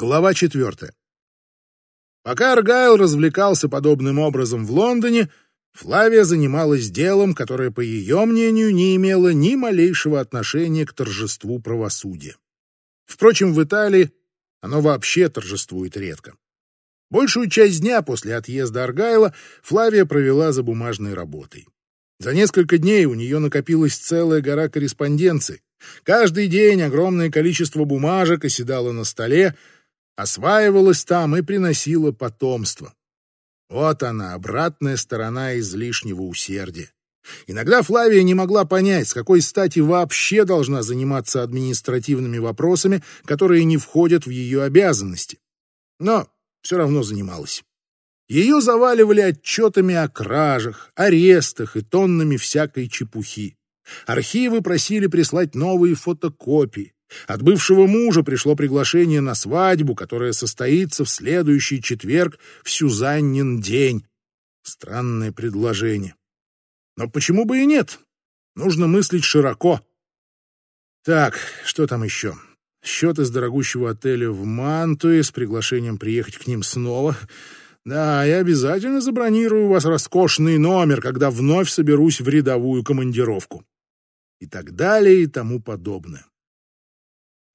Глава четвертая. Пока Аргайл развлекался подобным образом в Лондоне, Флавия занималась делом, которое, по ее мнению, не имело ни малейшего отношения к торжеству правосудия. Впрочем, в Италии оно вообще торжествует редко. Большую часть дня после отъезда Аргайла Флавия провела за бумажной работой. За несколько дней у нее накопилась целая гора корреспонденции. Каждый день огромное количество бумажек оседало на столе, осваивалась там и приносила потомство. Вот она, обратная сторона излишнего усердия. Иногда Флавия не могла понять, с какой стати вообще должна заниматься административными вопросами, которые не входят в ее обязанности. Но все равно занималась. Ее заваливали отчетами о кражах, арестах и тоннами всякой чепухи. Архивы просили прислать новые фотокопии. От бывшего мужа пришло приглашение на свадьбу, которая состоится в следующий четверг в Сюзаннин день. Странное предложение. Но почему бы и нет? Нужно мыслить широко. Так, что там еще? Счет из дорогущего отеля в Мантуе с приглашением приехать к ним снова. Да, я обязательно забронирую у вас роскошный номер, когда вновь соберусь в рядовую командировку. И так далее и тому подобное.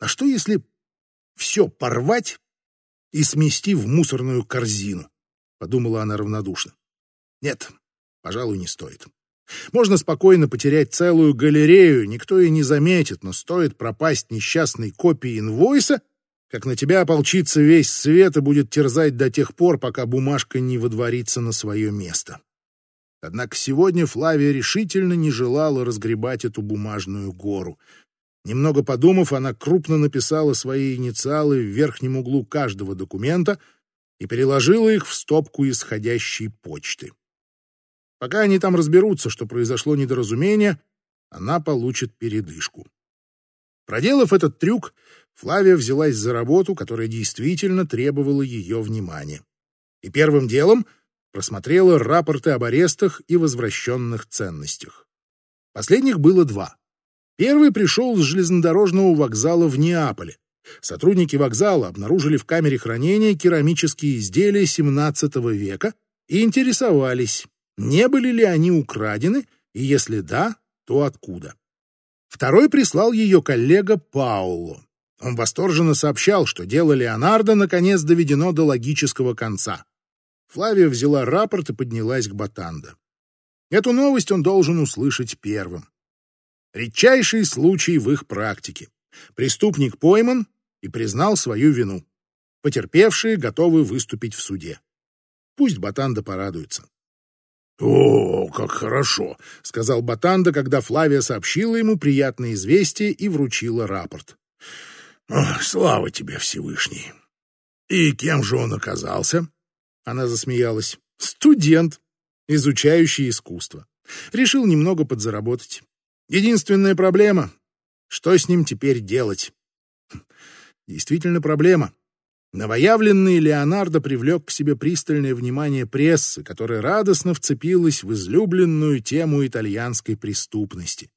А что если все порвать и смести в мусорную корзину? Подумала она равнодушно. Нет, пожалуй, не стоит. Можно спокойно потерять целую галерею, никто и не заметит, но стоит пропасть несчастной копии инвойса, как на тебя ополчится весь свет и будет терзать до тех пор, пока бумажка не водворится на свое место. Однако сегодня Флавия решительно не желала разгребать эту бумажную гору — Немного подумав, она крупно написала свои инициалы в верхнем углу каждого документа и переложила их в стопку исходящей почты. Пока они там разберутся, что произошло недоразумение, она получит передышку. Проделав этот трюк, Флавия взялась за работу, которая действительно требовала ее внимания. И первым делом просмотрела рапорты об арестах и возвращенных ценностях. Последних было два. Первый пришел с железнодорожного вокзала в Неаполе. Сотрудники вокзала обнаружили в камере хранения керамические изделия XVII века и интересовались, не были ли они украдены, и если да, то откуда. Второй прислал ее коллега Пауло. Он восторженно сообщал, что дело Леонардо наконец доведено до логического конца. Флавия взяла рапорт и поднялась к Батандо. Эту новость он должен услышать первым. Редчайший случай в их практике. Преступник пойман и признал свою вину. Потерпевшие готовы выступить в суде. Пусть Батанда порадуется. «О, как хорошо!» — сказал Батанда, когда Флавия сообщила ему приятное известие и вручила рапорт. «Слава тебе, Всевышний!» «И кем же он оказался?» Она засмеялась. «Студент, изучающий искусство. Решил немного подзаработать. Единственная проблема — что с ним теперь делать? Действительно проблема. Новоявленный Леонардо привлек к себе пристальное внимание прессы, которая радостно вцепилась в излюбленную тему итальянской преступности.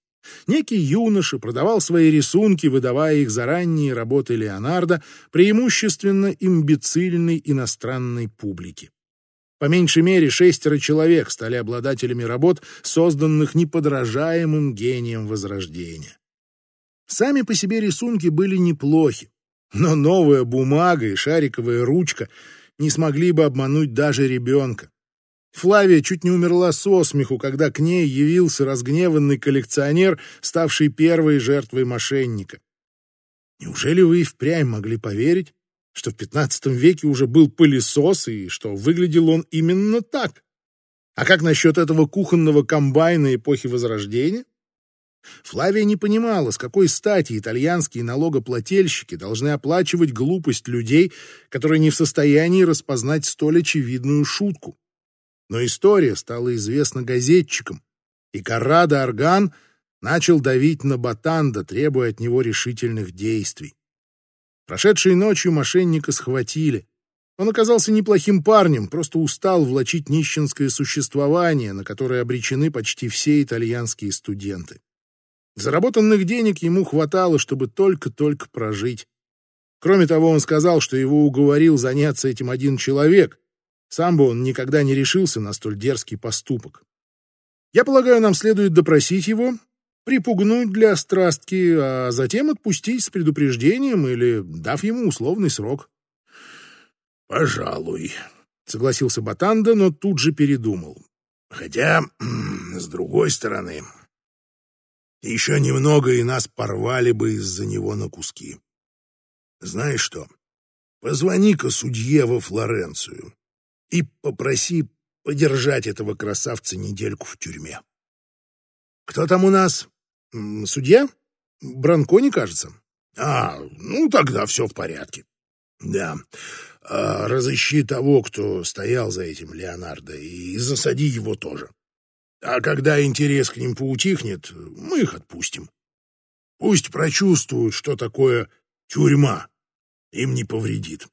Некий юноша продавал свои рисунки, выдавая их за ранние работы Леонардо, преимущественно имбецильной иностранной публике. По меньшей мере шестеро человек стали обладателями работ, созданных неподражаемым гением Возрождения. Сами по себе рисунки были неплохи, но новая бумага и шариковая ручка не смогли бы обмануть даже ребенка. Флавия чуть не умерла со смеху, когда к ней явился разгневанный коллекционер, ставший первой жертвой мошенника. Неужели вы и впрямь могли поверить, что в XV веке уже был пылесос и что выглядел он именно так. А как насчет этого кухонного комбайна эпохи Возрождения? Флавия не понимала, с какой стати итальянские налогоплательщики должны оплачивать глупость людей, которые не в состоянии распознать столь очевидную шутку. Но история стала известна газетчикам, и Каррадо Арган начал давить на Батанда, требуя от него решительных действий. Прошедшей ночью мошенника схватили. Он оказался неплохим парнем, просто устал влачить нищенское существование, на которое обречены почти все итальянские студенты. Заработанных денег ему хватало, чтобы только-только прожить. Кроме того, он сказал, что его уговорил заняться этим один человек. Сам бы он никогда не решился на столь дерзкий поступок. Я полагаю, нам следует допросить его, припугнуть для страстки, а затем отпустить с предупреждением или дав ему условный срок. «Пожалуй», — согласился Батанда, но тут же передумал. «Хотя, с другой стороны, еще немного и нас порвали бы из-за него на куски. Знаешь что, позвони-ка судье во Флоренцию и попроси подержать этого красавца недельку в тюрьме. Кто там у нас? Судья? Бранкони, кажется. А, ну тогда все в порядке. Да, а, разыщи того, кто стоял за этим Леонардо, и засади его тоже. А когда интерес к ним поутихнет, мы их отпустим. Пусть прочувствуют, что такое тюрьма. Им не повредит.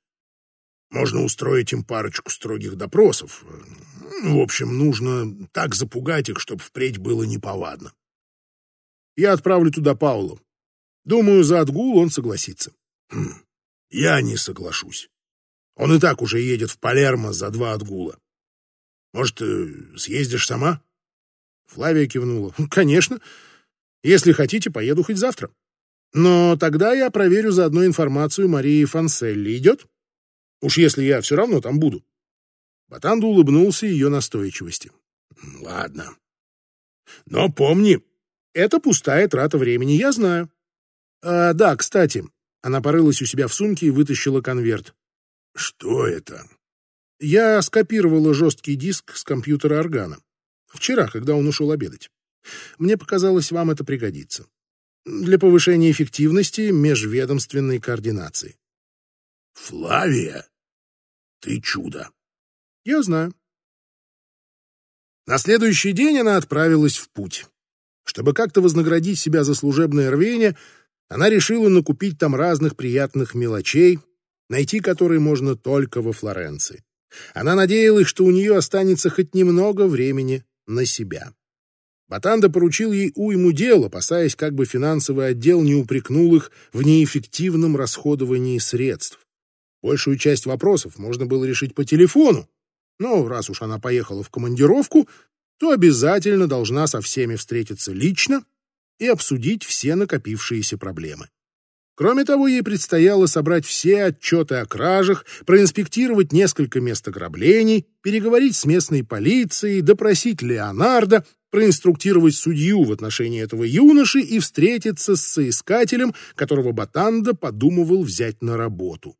Можно устроить им парочку строгих допросов. В общем, нужно так запугать их, чтобы впредь было неповадно. Я отправлю туда Паулу. Думаю, за отгул он согласится. Хм, я не соглашусь. Он и так уже едет в Палермо за два отгула. Может, съездишь сама? Флавия кивнула. Конечно. Если хотите, поеду хоть завтра. Но тогда я проверю заодно информацию Марии Фанселли. Идет? Уж если я все равно там буду. Батанду улыбнулся ее настойчивости. Ладно. Но помни, это пустая трата времени, я знаю. А, да, кстати, она порылась у себя в сумке и вытащила конверт. Что это? Я скопировала жесткий диск с компьютера органа. Вчера, когда он ушел обедать. Мне показалось, вам это пригодится. Для повышения эффективности межведомственной координации. Флавия? Ты чудо. Я знаю. На следующий день она отправилась в путь. Чтобы как-то вознаградить себя за служебное рвение, она решила накупить там разных приятных мелочей, найти которые можно только во Флоренции. Она надеялась, что у нее останется хоть немного времени на себя. Батанда поручил ей уйму дел, опасаясь, как бы финансовый отдел не упрекнул их в неэффективном расходовании средств. Большую часть вопросов можно было решить по телефону, но раз уж она поехала в командировку, то обязательно должна со всеми встретиться лично и обсудить все накопившиеся проблемы. Кроме того, ей предстояло собрать все отчеты о кражах, проинспектировать несколько мест ограблений, переговорить с местной полицией, допросить Леонардо, проинструктировать судью в отношении этого юноши и встретиться с соискателем, которого Батанда подумывал взять на работу.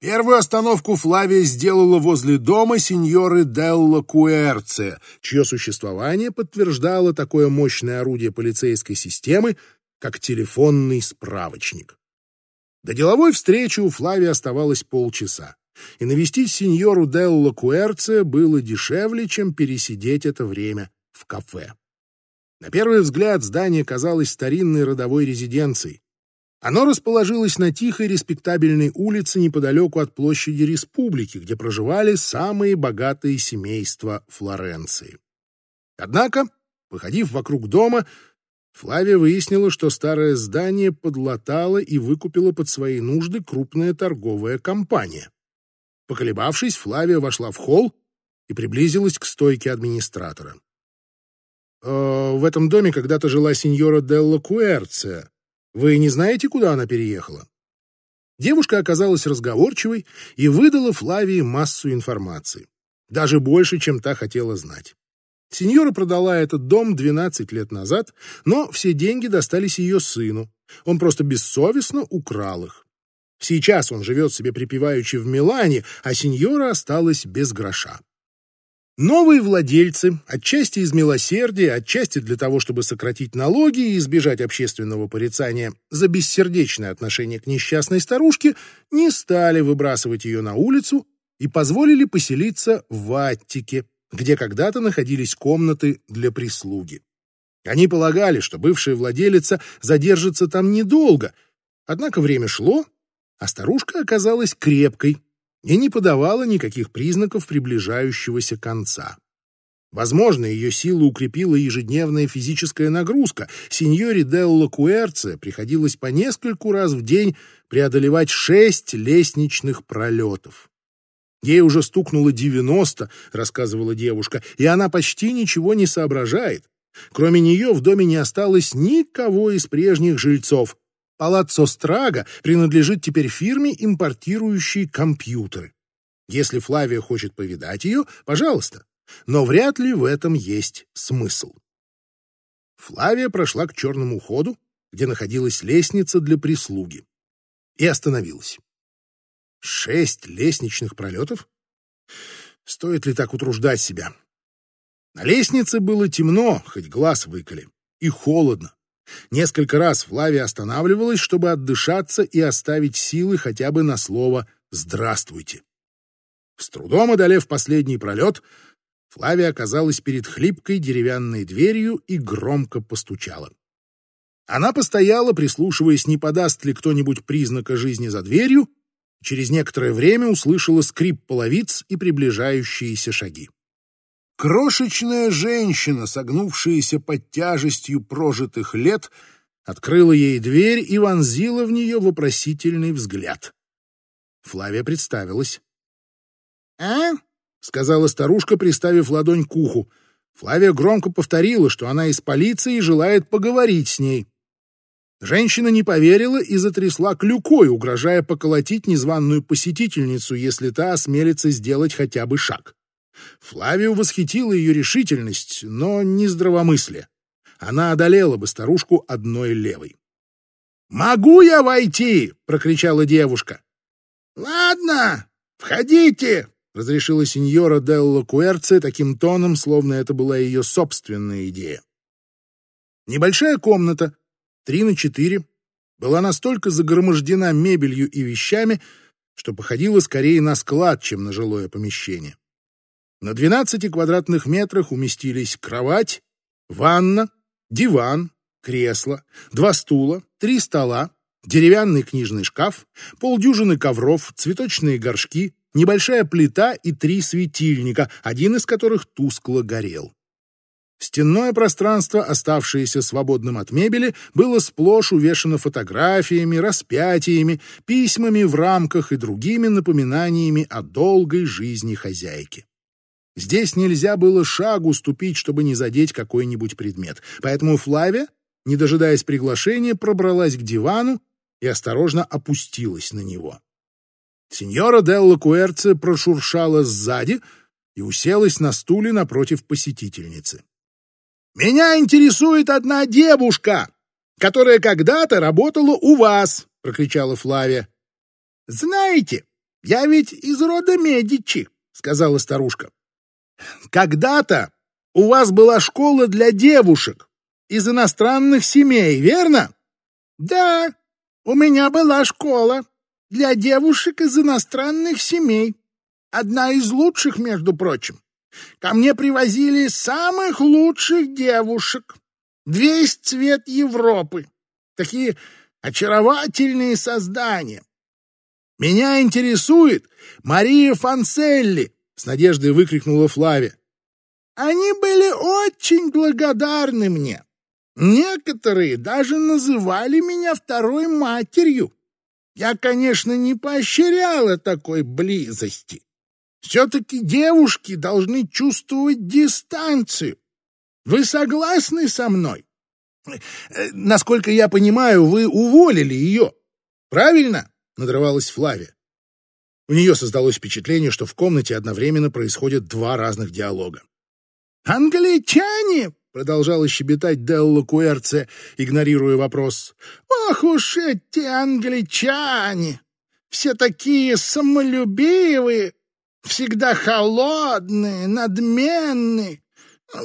Первую остановку Флавия сделала возле дома сеньоры Делла Куэрце, чье существование подтверждало такое мощное орудие полицейской системы, как телефонный справочник. До деловой встречи у Флавия оставалось полчаса, и навестить сеньору Делла Куэрце было дешевле, чем пересидеть это время в кафе. На первый взгляд здание казалось старинной родовой резиденцией, оно расположилось на тихой респектабельной улице неподалеку от площади Республики, где проживали самые богатые семейства Флоренции. Однако, походив вокруг дома, Флавия выяснила, что старое здание подлатала и выкупила под свои нужды крупная торговая компания. Поколебавшись, Флавия вошла в холл и приблизилась к стойке администратора. «Э, «В этом доме когда-то жила сеньора Делла Куэрция», вы не знаете, куда она переехала?» Девушка оказалась разговорчивой и выдала Флавии массу информации. Даже больше, чем та хотела знать. Сеньора продала этот дом 12 лет назад, но все деньги достались ее сыну. Он просто бессовестно украл их. Сейчас он живет себе припеваючи в Милане, а сеньора осталась без гроша. Новые владельцы, отчасти из милосердия, отчасти для того, чтобы сократить налоги и избежать общественного порицания за бессердечное отношение к несчастной старушке, не стали выбрасывать ее на улицу и позволили поселиться в Аттике, где когда-то находились комнаты для прислуги. Они полагали, что бывшая владелица задержится там недолго, однако время шло, а старушка оказалась крепкой, и не подавала никаких признаков приближающегося конца. Возможно, ее силу укрепила ежедневная физическая нагрузка. Сеньоре Делла Куэрце приходилось по нескольку раз в день преодолевать шесть лестничных пролетов. Ей уже стукнуло девяносто, рассказывала девушка, и она почти ничего не соображает. Кроме нее в доме не осталось никого из прежних жильцов. Палаццо Страга принадлежит теперь фирме, импортирующей компьютеры. Если Флавия хочет повидать ее, пожалуйста. Но вряд ли в этом есть смысл. Флавия прошла к черному ходу, где находилась лестница для прислуги, и остановилась. Шесть лестничных пролетов? Стоит ли так утруждать себя? На лестнице было темно, хоть глаз выколи, и холодно. Несколько раз Флавия останавливалась, чтобы отдышаться и оставить силы хотя бы на слово «здравствуйте». С трудом одолев последний пролет, Флавия оказалась перед хлипкой деревянной дверью и громко постучала. Она постояла, прислушиваясь, не подаст ли кто-нибудь признака жизни за дверью, через некоторое время услышала скрип половиц и приближающиеся шаги. Крошечная женщина, согнувшаяся под тяжестью прожитых лет, открыла ей дверь и вонзила в нее вопросительный взгляд. Флавия представилась. «А?» — сказала старушка, приставив ладонь к уху. Флавия громко повторила, что она из полиции и желает поговорить с ней. Женщина не поверила и затрясла клюкой, угрожая поколотить незваную посетительницу, если та осмелится сделать хотя бы шаг. Флавию восхитила ее решительность, но не здравомыслие. Она одолела бы старушку одной левой. «Могу я войти?» — прокричала девушка. «Ладно, входите!» — разрешила сеньора Делла Куэрце таким тоном, словно это была ее собственная идея. Небольшая комната, три на четыре, была настолько загромождена мебелью и вещами, что походила скорее на склад, чем на жилое помещение. На 12 квадратных метрах уместились кровать, ванна, диван, кресло, два стула, три стола, деревянный книжный шкаф, полдюжины ковров, цветочные горшки, небольшая плита и три светильника, один из которых тускло горел. Стенное пространство, оставшееся свободным от мебели, было сплошь увешано фотографиями, распятиями, письмами в рамках и другими напоминаниями о долгой жизни хозяйки. Здесь нельзя было шагу ступить, чтобы не задеть какой-нибудь предмет. Поэтому Флавия, не дожидаясь приглашения, пробралась к дивану и осторожно опустилась на него. Сеньора Делла Куэрце прошуршала сзади и уселась на стуле напротив посетительницы. «Меня интересует одна девушка, которая когда-то работала у вас!» — прокричала Флавия. «Знаете, я ведь из рода Медичи», — сказала старушка. «Когда-то у вас была школа для девушек из иностранных семей, верно?» «Да, у меня была школа для девушек из иностранных семей. Одна из лучших, между прочим. Ко мне привозили самых лучших девушек. Весь цвет Европы. Такие очаровательные создания. Меня интересует Мария Фанселли, с надеждой выкрикнула Флавия. Они были очень благодарны мне. Некоторые даже называли меня второй матерью. Я, конечно, не поощряла такой близости. Все-таки девушки должны чувствовать дистанцию. Вы согласны со мной? Э, насколько я понимаю, вы уволили ее. Правильно? Надрывалась Флавия. У нее создалось впечатление, что в комнате одновременно происходят два разных диалога. «Англичане!» — продолжала щебетать Делла Куэрце, игнорируя вопрос. «Ох уж эти англичане! Все такие самолюбивые, всегда холодные, надменные,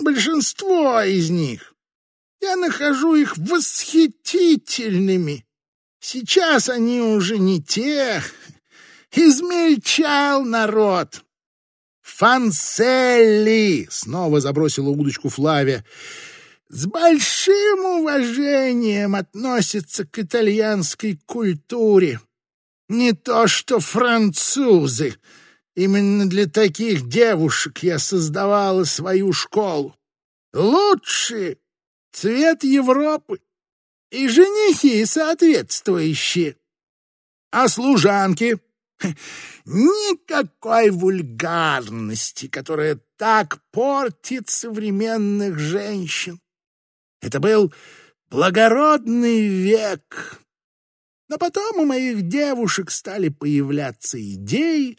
большинство из них. Я нахожу их восхитительными. Сейчас они уже не те. Измельчал народ. Фанселли! Снова забросила удочку Флавия. С большим уважением относится к итальянской культуре. Не то что французы. Именно для таких девушек я создавала свою школу. Лучшие цвет Европы и женихи соответствующие. А служанки? Никакой вульгарности, которая так портит современных женщин. Это был благородный век. Но потом у моих девушек стали появляться идеи,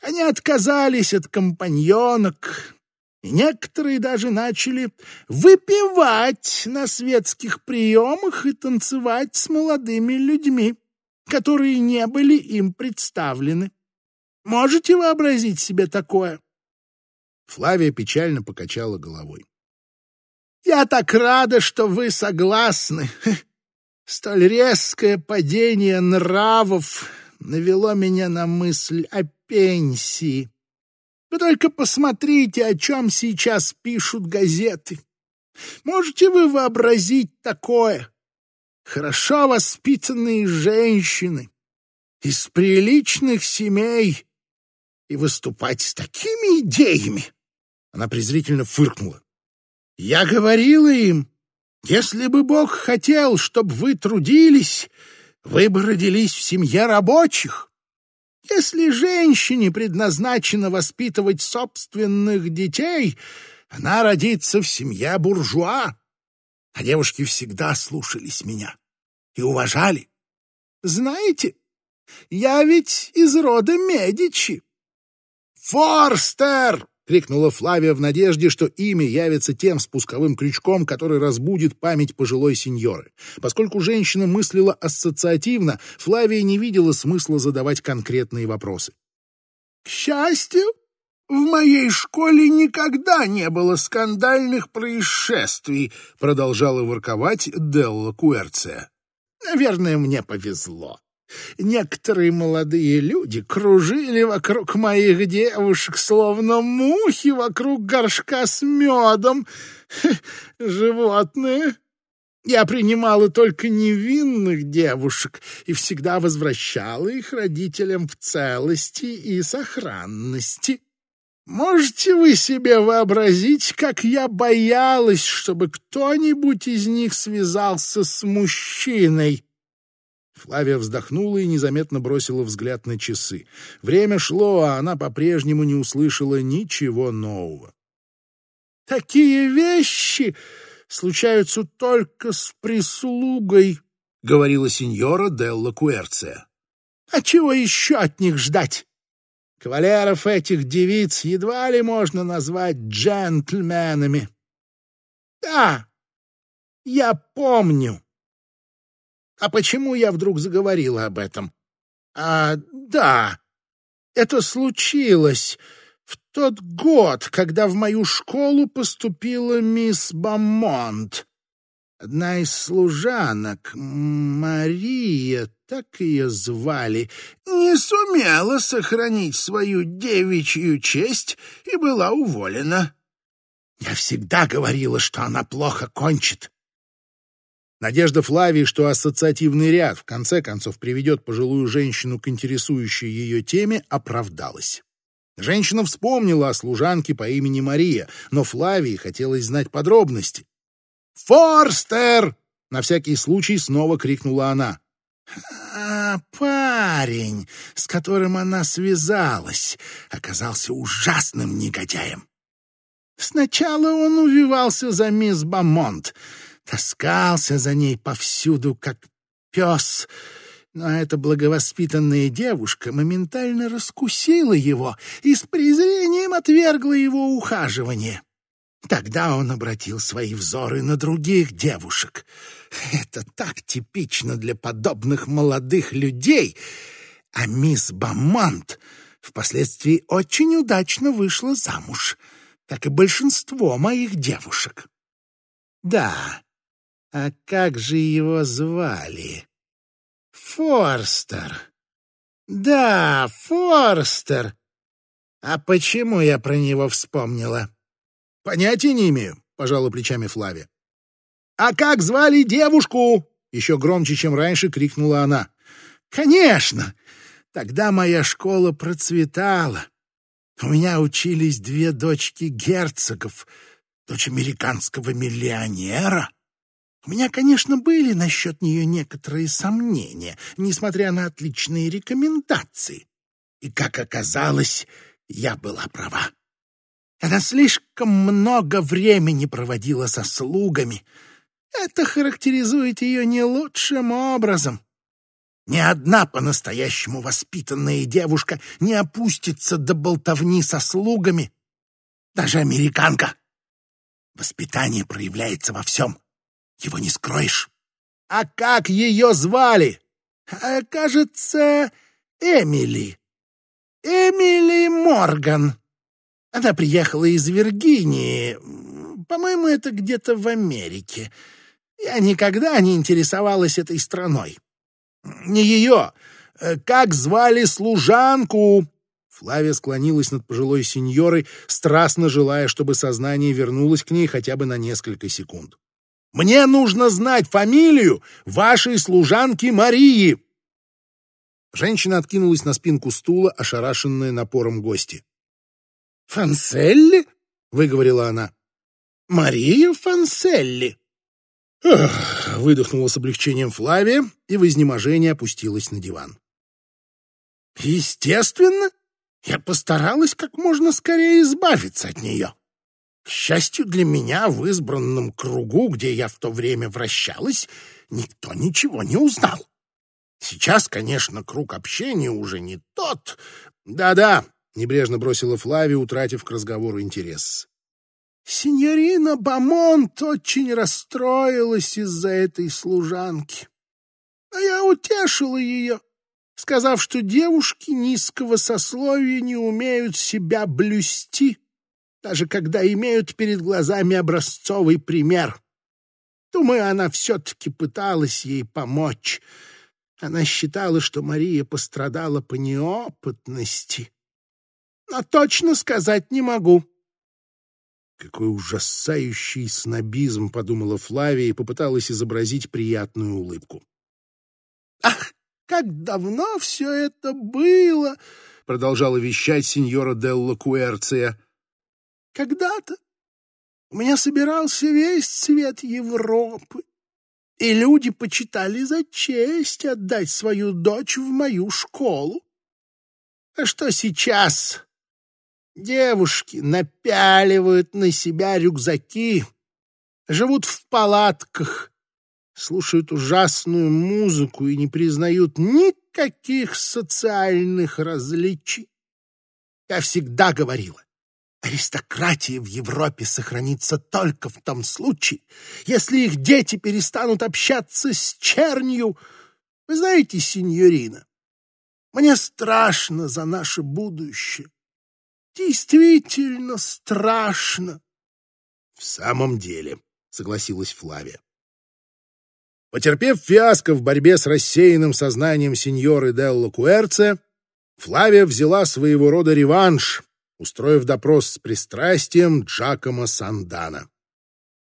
они отказались от компаньонок, и некоторые даже начали выпивать на светских приемах и танцевать с молодыми людьми, которые не были им представлены. Можете вообразить себе такое? Флавия печально покачала головой. «Я так рада, что вы согласны. Столь резкое падение нравов навело меня на мысль о пенсии. Вы только посмотрите, о чем сейчас пишут газеты. Можете вы вообразить такое? Хорошо воспитанные женщины из приличных семей и выступать с такими идеями. Она презрительно фыркнула. Я говорила им, если бы Бог хотел, чтобы вы трудились, вы бы родились в семье рабочих. Если женщине предназначено воспитывать собственных детей, она родится в семье буржуа. А девушки всегда слушались меня и уважали. Знаете, я ведь из рода Медичи. «Форстер!» крикнула Флавия в надежде, что имя явится тем спусковым крючком, который разбудит память пожилой сеньоры. Поскольку женщина мыслила ассоциативно, Флавия не видела смысла задавать конкретные вопросы. «К счастью, в моей школе никогда не было скандальных происшествий», продолжала ворковать Делла Куэрция. «Наверное, мне повезло. Некоторые молодые люди кружили вокруг моих девушек, словно мухи вокруг горшка с медом. Животные. Я принимала только невинных девушек и всегда возвращала их родителям в целости и сохранности. Можете вы себе вообразить, как я боялась, чтобы кто-нибудь из них связался с мужчиной? Флавия вздохнула и незаметно бросила взгляд на часы. Время шло, а она по-прежнему не услышала ничего нового. «Такие вещи случаются только с прислугой», — говорила сеньора Делла Куэрция. «А чего еще от них ждать? Кавалеров этих девиц едва ли можно назвать джентльменами». «Да, я помню». А почему я вдруг заговорила об этом? А, да, это случилось в тот год, когда в мою школу поступила мисс Бамонт. Одна из служанок, Мария, так ее звали, не сумела сохранить свою девичью честь и была уволена. Я всегда говорила, что она плохо кончит. Надежда Флавии, что ассоциативный ряд в конце концов приведет пожилую женщину к интересующей ее теме, оправдалась. Женщина вспомнила о служанке по имени Мария, но Флавии хотелось знать подробности. «Форстер!» — на всякий случай снова крикнула она. «А парень, с которым она связалась, оказался ужасным негодяем. Сначала он увивался за мисс Бамонт, таскался за ней повсюду, как пес. Но эта благовоспитанная девушка моментально раскусила его и с презрением отвергла его ухаживание. Тогда он обратил свои взоры на других девушек. Это так типично для подобных молодых людей. А мисс Бамонт впоследствии очень удачно вышла замуж, как и большинство моих девушек. Да, а как же его звали? Форстер. Да, Форстер. А почему я про него вспомнила? Понятия не имею, пожала плечами Флавия. А как звали девушку? Еще громче, чем раньше, крикнула она. Конечно! Тогда моя школа процветала. У меня учились две дочки герцогов, дочь американского миллионера. У меня, конечно, были насчет нее некоторые сомнения, несмотря на отличные рекомендации. И, как оказалось, я была права. Она слишком много времени проводила со слугами. Это характеризует ее не лучшим образом. Ни одна по-настоящему воспитанная девушка не опустится до болтовни со слугами. Даже американка. Воспитание проявляется во всем. Его не скроешь. А как ее звали? А, кажется, Эмили. Эмили Морган. Она приехала из Виргинии. По-моему, это где-то в Америке. Я никогда не интересовалась этой страной. Не ее. Э, как звали служанку? Флавия склонилась над пожилой сеньорой, страстно желая, чтобы сознание вернулось к ней хотя бы на несколько секунд. «Мне нужно знать фамилию вашей служанки Марии!» Женщина откинулась на спинку стула, ошарашенная напором гости. «Фанселли?» — выговорила она. «Мария Фанселли!» Эх, выдохнула с облегчением Флавия и в изнеможении опустилась на диван. Естественно, я постаралась как можно скорее избавиться от нее. К счастью для меня, в избранном кругу, где я в то время вращалась, никто ничего не узнал. Сейчас, конечно, круг общения уже не тот. Да-да, небрежно бросила Флавия, утратив к разговору интерес. Синьорина Бамонт очень расстроилась из-за этой служанки. А я утешила ее, сказав, что девушки низкого сословия не умеют себя блюсти, даже когда имеют перед глазами образцовый пример. Думаю, она все-таки пыталась ей помочь. Она считала, что Мария пострадала по неопытности. Но точно сказать не могу. Какой ужасающий снобизм, подумала Флавия и попыталась изобразить приятную улыбку. Ах, как давно все это было, продолжала вещать сеньора Делла Куэрция. Когда-то у меня собирался весь цвет Европы, и люди почитали за честь отдать свою дочь в мою школу. А что сейчас? Девушки напяливают на себя рюкзаки, живут в палатках, слушают ужасную музыку и не признают никаких социальных различий. Я всегда говорила, аристократия в Европе сохранится только в том случае, если их дети перестанут общаться с чернью. Вы знаете, сеньорина, мне страшно за наше будущее. Действительно страшно. В самом деле, согласилась Флавия. Потерпев фиаско в борьбе с рассеянным сознанием сеньоры Делла Куэрце, Флавия взяла своего рода реванш, устроив допрос с пристрастием Джакома Сандана.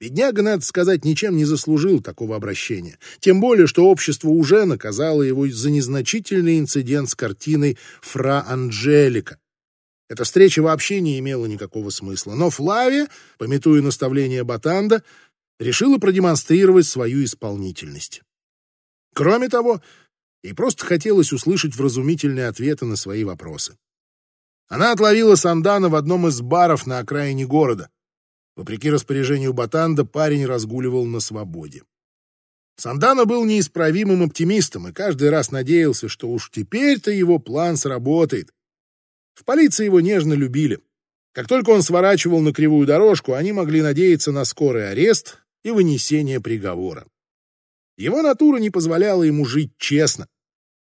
Бедняга, надо сказать, ничем не заслужил такого обращения, тем более, что общество уже наказало его за незначительный инцидент с картиной «Фра Анджелика», эта встреча вообще не имела никакого смысла, но Флавия, пометуя наставление Батанда, решила продемонстрировать свою исполнительность. Кроме того, ей просто хотелось услышать вразумительные ответы на свои вопросы. Она отловила Сандана в одном из баров на окраине города. Вопреки распоряжению Батанда, парень разгуливал на свободе. Сандана был неисправимым оптимистом и каждый раз надеялся, что уж теперь-то его план сработает, в полиции его нежно любили. Как только он сворачивал на кривую дорожку, они могли надеяться на скорый арест и вынесение приговора. Его натура не позволяла ему жить честно.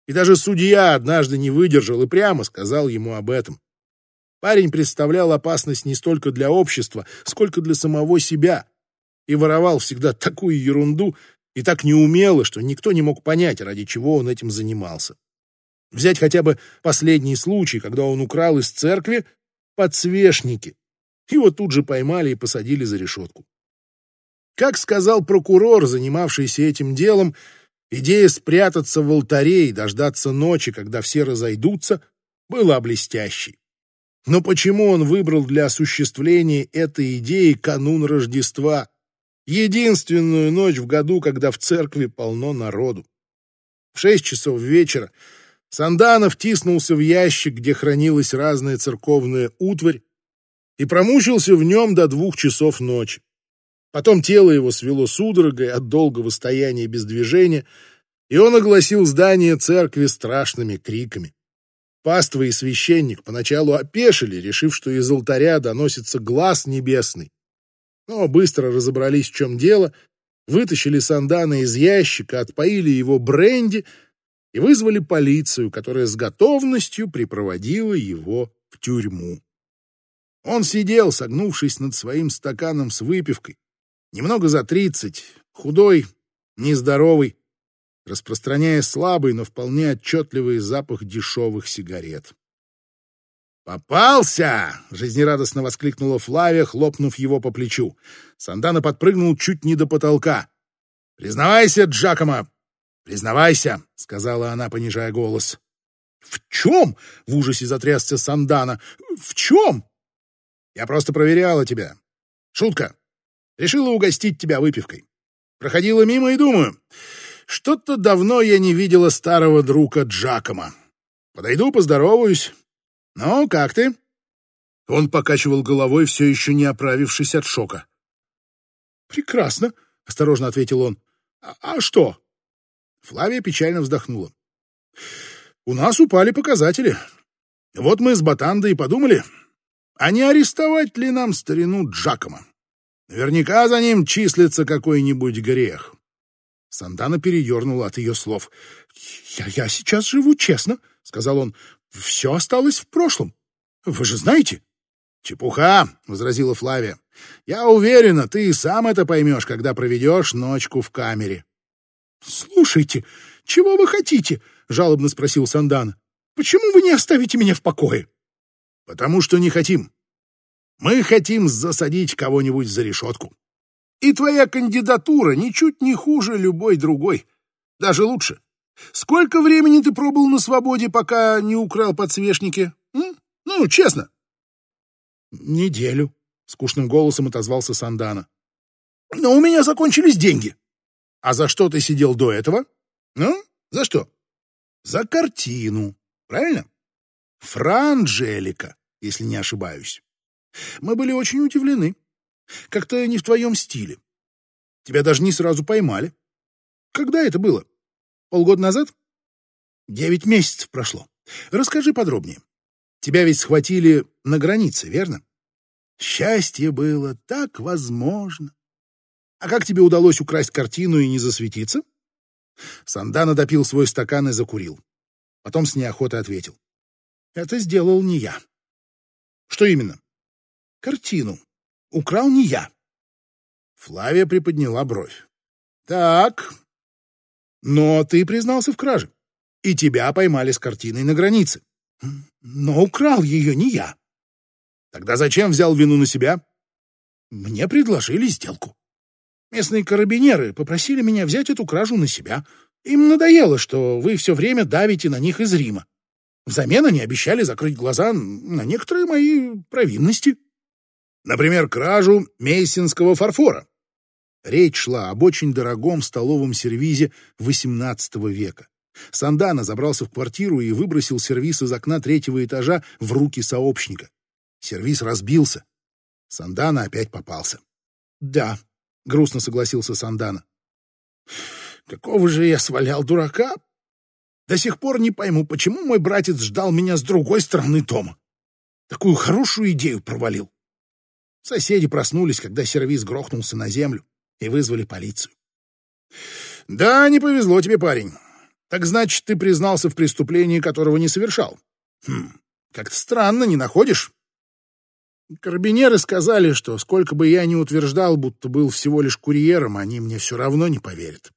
И даже судья однажды не выдержал и прямо сказал ему об этом. Парень представлял опасность не столько для общества, сколько для самого себя. И воровал всегда такую ерунду и так неумело, что никто не мог понять, ради чего он этим занимался. Взять хотя бы последний случай, когда он украл из церкви подсвечники. Его тут же поймали и посадили за решетку. Как сказал прокурор, занимавшийся этим делом, идея спрятаться в алтаре и дождаться ночи, когда все разойдутся, была блестящей. Но почему он выбрал для осуществления этой идеи канун Рождества? Единственную ночь в году, когда в церкви полно народу. В шесть часов вечера Санданов тиснулся в ящик, где хранилась разная церковная утварь, и промучился в нем до двух часов ночи. Потом тело его свело судорогой от долгого стояния без движения, и он огласил здание церкви страшными криками. Паства и священник поначалу опешили, решив, что из алтаря доносится глаз небесный. Но быстро разобрались, в чем дело, вытащили Сандана из ящика, отпоили его бренди и вызвали полицию, которая с готовностью припроводила его в тюрьму. Он сидел, согнувшись над своим стаканом с выпивкой, немного за тридцать, худой, нездоровый, распространяя слабый, но вполне отчетливый запах дешевых сигарет. «Попался!» — жизнерадостно воскликнула Флавия, хлопнув его по плечу. Сандана подпрыгнул чуть не до потолка. «Признавайся, Джакомо! Признавайся!» — сказала она, понижая голос. «В чем?» — в ужасе затрясся Сандана. «В чем?» «Я просто проверяла тебя. Шутка. Решила угостить тебя выпивкой. Проходила мимо и думаю, что-то давно я не видела старого друга Джакома. Подойду, поздороваюсь. Ну, как ты? Он покачивал головой, все еще не оправившись от шока. Прекрасно, осторожно ответил он. А, а что? Флавия печально вздохнула. У нас упали показатели. Вот мы с Батандой и подумали, а не арестовать ли нам старину Джакома? Наверняка за ним числится какой-нибудь грех. Сандана передернула от ее слов. «Я, «Я сейчас живу честно», — сказал он. «Все осталось в прошлом. Вы же знаете». «Чепуха», — возразила Флавия. «Я уверена, ты и сам это поймешь, когда проведешь ночку в камере». «Слушайте, чего вы хотите?» — жалобно спросил Сандана. «Почему вы не оставите меня в покое?» «Потому что не хотим. Мы хотим засадить кого-нибудь за решетку. И твоя кандидатура ничуть не хуже любой другой. Даже лучше. Сколько времени ты пробыл на свободе, пока не украл подсвечники? М? Ну, честно. Неделю, — скучным голосом отозвался Сандана. Но у меня закончились деньги. А за что ты сидел до этого? Ну, за что? За картину. Правильно? Франджелика, если не ошибаюсь. Мы были очень удивлены. Как-то не в твоем стиле. Тебя даже не сразу поймали. Когда это было? Полгода назад? Девять месяцев прошло. Расскажи подробнее. Тебя ведь схватили на границе, верно? Счастье было так возможно. А как тебе удалось украсть картину и не засветиться? Сандана допил свой стакан и закурил. Потом с неохотой ответил. Это сделал не я. Что именно? Картину украл не я. Флавия приподняла бровь. Так, но ты признался в краже, и тебя поймали с картиной на границе. Но украл ее не я. Тогда зачем взял вину на себя? Мне предложили сделку. Местные карабинеры попросили меня взять эту кражу на себя. Им надоело, что вы все время давите на них из Рима. Взамен они обещали закрыть глаза на некоторые мои провинности. Например, кражу мейсинского фарфора. Речь шла об очень дорогом столовом сервизе XVIII века. Сандана забрался в квартиру и выбросил сервиз из окна третьего этажа в руки сообщника. Сервиз разбился. Сандана опять попался. «Да», — грустно согласился Сандана. «Какого же я свалял дурака? До сих пор не пойму, почему мой братец ждал меня с другой стороны дома. Такую хорошую идею провалил. Соседи проснулись, когда сервиз грохнулся на землю, и вызвали полицию. «Да, не повезло тебе, парень. Так значит, ты признался в преступлении, которого не совершал. Хм, как-то странно, не находишь?» Карабинеры сказали, что сколько бы я ни утверждал, будто был всего лишь курьером, они мне все равно не поверят.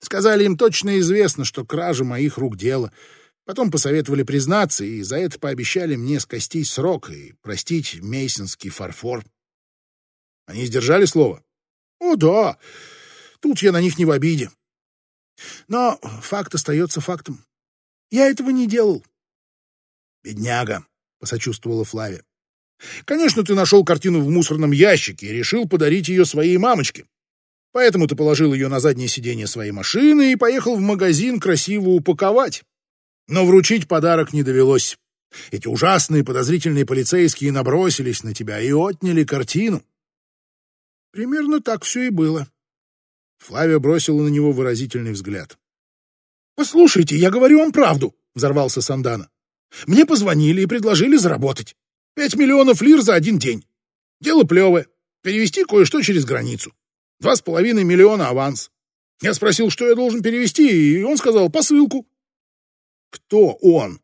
Сказали, им точно известно, что кража моих рук дело. Потом посоветовали признаться, и за это пообещали мне скостить срок и простить мейсонский фарфор. Они сдержали слово? О, да. Тут я на них не в обиде. Но факт остается фактом. Я этого не делал. Бедняга. — посочувствовала Флавия. «Конечно, ты нашел картину в мусорном ящике и решил подарить ее своей мамочке. Поэтому ты положил ее на заднее сиденье своей машины и поехал в магазин красиво упаковать. Но вручить подарок не довелось. Эти ужасные подозрительные полицейские набросились на тебя и отняли картину. Примерно так все и было. Флавия бросила на него выразительный взгляд. «Послушайте, я говорю вам правду», — взорвался Сандана. «Мне позвонили и предложили заработать. Пять миллионов лир за один день. Дело плевое. Перевести кое-что через границу. Два с половиной миллиона аванс. Я спросил, что я должен перевести, и он сказал посылку. Кто он?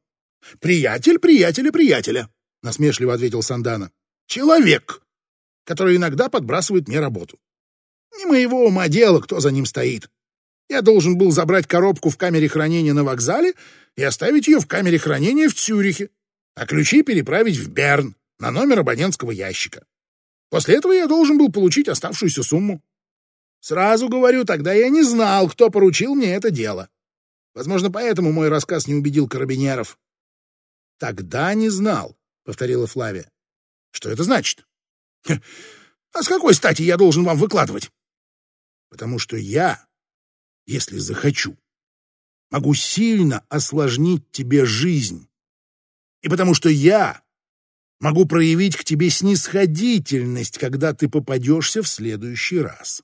Приятель приятеля приятеля, насмешливо ответил Сандана. Человек, который иногда подбрасывает мне работу. Не моего ума дело, кто за ним стоит. Я должен был забрать коробку в камере хранения на вокзале и оставить ее в камере хранения в Цюрихе, а ключи переправить в Берн на номер абонентского ящика. После этого я должен был получить оставшуюся сумму. Сразу говорю, тогда я не знал, кто поручил мне это дело. Возможно, поэтому мой рассказ не убедил карабинеров. Тогда не знал, повторила Флавия. Что это значит? А с какой стати я должен вам выкладывать? Потому что я, если захочу, могу сильно осложнить тебе жизнь. И потому что я могу проявить к тебе снисходительность, когда ты попадешься в следующий раз.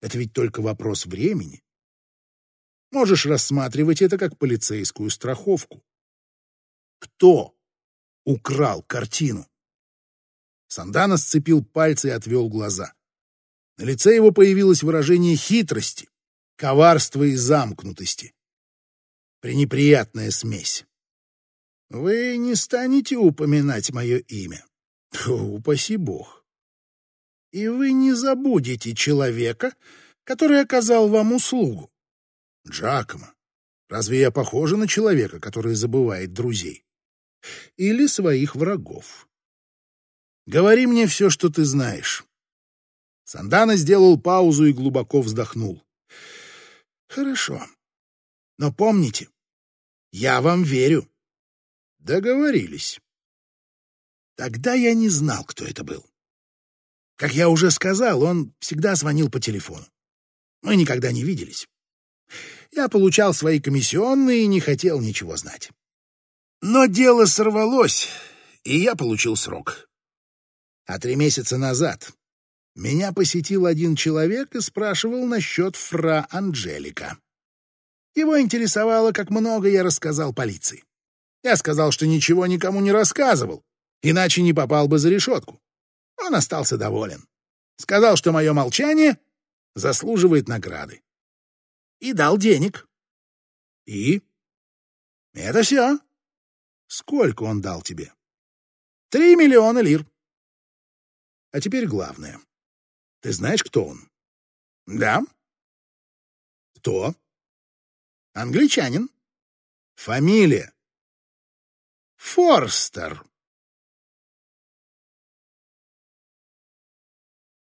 Это ведь только вопрос времени. Можешь рассматривать это как полицейскую страховку. Кто украл картину? Сандана сцепил пальцы и отвел глаза. На лице его появилось выражение хитрости, коварства и замкнутости. Пренеприятная смесь. Вы не станете упоминать мое имя. Упаси бог и вы не забудете человека, который оказал вам услугу. Джакомо, разве я похожа на человека, который забывает друзей? Или своих врагов? Говори мне все, что ты знаешь. Сандана сделал паузу и глубоко вздохнул. Хорошо. Но помните, я вам верю. Договорились. Тогда я не знал, кто это был. Как я уже сказал, он всегда звонил по телефону. Мы никогда не виделись. Я получал свои комиссионные и не хотел ничего знать. Но дело сорвалось, и я получил срок. А три месяца назад меня посетил один человек и спрашивал насчет фра Анджелика. Его интересовало, как много я рассказал полиции. Я сказал, что ничего никому не рассказывал, иначе не попал бы за решетку. Он остался доволен. Сказал, что мое молчание заслуживает награды. И дал денег. И? Это все. Сколько он дал тебе? Три миллиона лир. А теперь главное. Ты знаешь, кто он? Да. Кто? Англичанин. Фамилия. Форстер.